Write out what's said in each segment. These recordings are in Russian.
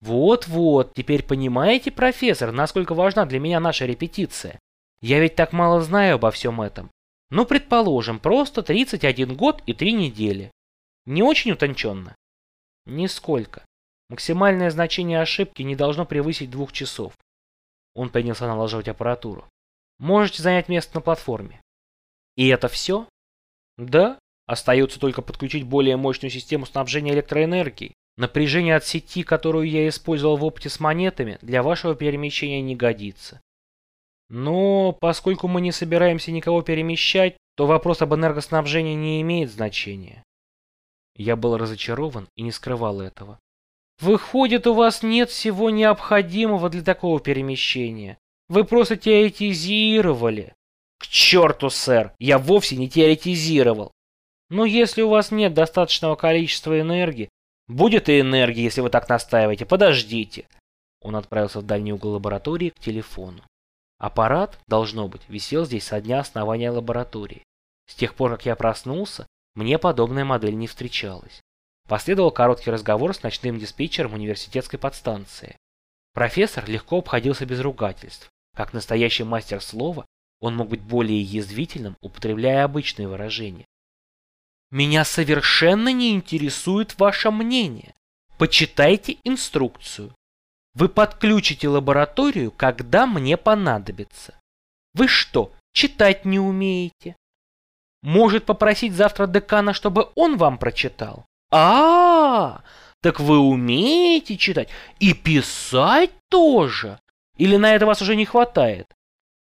Вот-вот, теперь понимаете, профессор, насколько важна для меня наша репетиция? Я ведь так мало знаю обо всем этом. Ну, предположим, просто 31 год и 3 недели. Не очень утонченно? Нисколько. Максимальное значение ошибки не должно превысить двух часов. Он принялся налаживать аппаратуру. Можете занять место на платформе. И это все? Да. Остается только подключить более мощную систему снабжения электроэнергией. Напряжение от сети, которую я использовал в опыте с монетами, для вашего перемещения не годится. Но поскольку мы не собираемся никого перемещать, то вопрос об энергоснабжении не имеет значения. Я был разочарован и не скрывал этого. Выходит, у вас нет всего необходимого для такого перемещения. Вы просто теоретизировали. К черту, сэр, я вовсе не теоретизировал. Но если у вас нет достаточного количества энергии, будет и энергия, если вы так настаиваете, подождите. Он отправился в дальний угол лаборатории к телефону. Аппарат, должно быть, висел здесь со дня основания лаборатории. С тех пор, как я проснулся, мне подобная модель не встречалась. Последовал короткий разговор с ночным диспетчером университетской подстанции. Профессор легко обходился без ругательств. Как настоящий мастер слова, он мог быть более язвительным, употребляя обычные выражения. «Меня совершенно не интересует ваше мнение. Почитайте инструкцию. Вы подключите лабораторию, когда мне понадобится. Вы что, читать не умеете? Может попросить завтра декана, чтобы он вам прочитал? А, -а, -а так вы умеете читать и писать тоже? Или на это вас уже не хватает?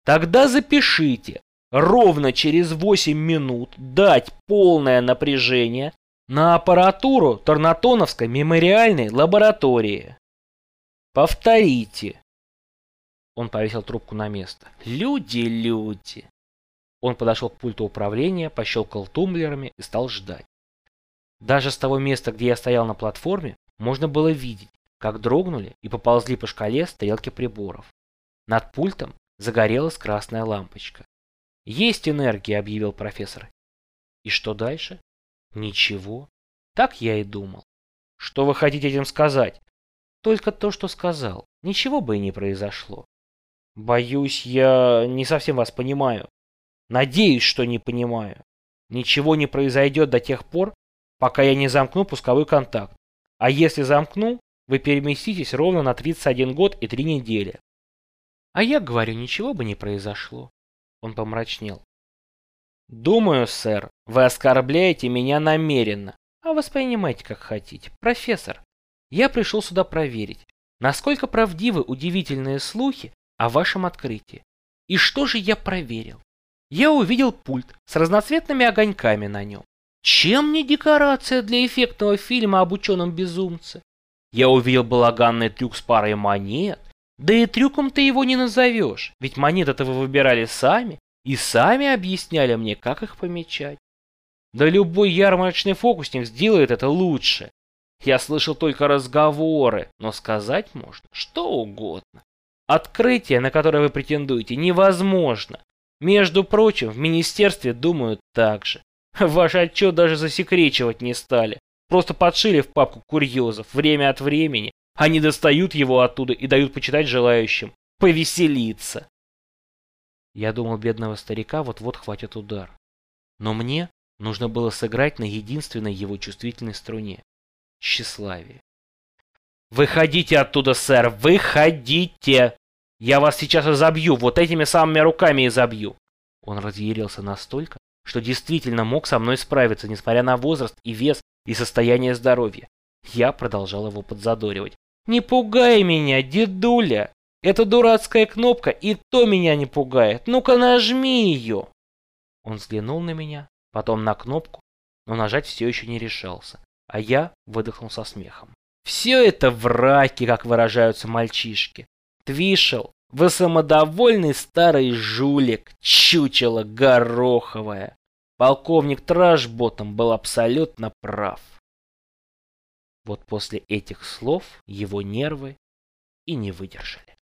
Тогда запишите. Ровно через 8 минут дать полное напряжение на аппаратуру Торнатоновской мемориальной лаборатории. Повторите. Он повесил трубку на место. Люди, люди. Он подошел к пульту управления, пощелкал тумблерами и стал ждать. Даже с того места, где я стоял на платформе, можно было видеть, как дрогнули и поползли по шкале стрелки приборов. Над пультом загорелась красная лампочка. «Есть энергия», — объявил профессор. «И что дальше?» «Ничего. Так я и думал». «Что вы хотите этим сказать?» «Только то, что сказал. Ничего бы и не произошло». «Боюсь, я не совсем вас понимаю». Надеюсь, что не понимаю. Ничего не произойдет до тех пор, пока я не замкну пусковой контакт. А если замкну, вы переместитесь ровно на 31 год и 3 недели. А я говорю, ничего бы не произошло. Он помрачнел. Думаю, сэр, вы оскорбляете меня намеренно. А воспринимайте как хотите. Профессор, я пришел сюда проверить, насколько правдивы удивительные слухи о вашем открытии. И что же я проверил? я увидел пульт с разноцветными огоньками на нем. Чем не декорация для эффектного фильма об ученом безумце? Я увидел балаганный трюк с парой монет. Да и трюком ты его не назовешь, ведь монеты-то вы выбирали сами и сами объясняли мне, как их помечать. Да любой ярмарочный фокусник сделает это лучше. Я слышал только разговоры, но сказать можно что угодно. Открытие, на которое вы претендуете, невозможно. Между прочим, в министерстве думают так же. Ваш отчет даже засекречивать не стали. Просто подшили в папку курьезов. Время от времени они достают его оттуда и дают почитать желающим. Повеселиться. Я думал, бедного старика вот-вот хватит удар. Но мне нужно было сыграть на единственной его чувствительной струне – тщеславие. «Выходите оттуда, сэр, выходите!» Я вас сейчас разобью, вот этими самыми руками и забью. Он разъярился настолько, что действительно мог со мной справиться, несмотря на возраст и вес и состояние здоровья. Я продолжал его подзадоривать. «Не пугай меня, дедуля! Эта дурацкая кнопка и то меня не пугает. Ну-ка нажми ее!» Он взглянул на меня, потом на кнопку, но нажать все еще не решался, а я выдохнул со смехом. «Все это враки, как выражаются мальчишки. Твишел, вы самодовольный старый жулик, чучело гороховое. Полковник Трэшботом был абсолютно прав. Вот после этих слов его нервы и не выдержали.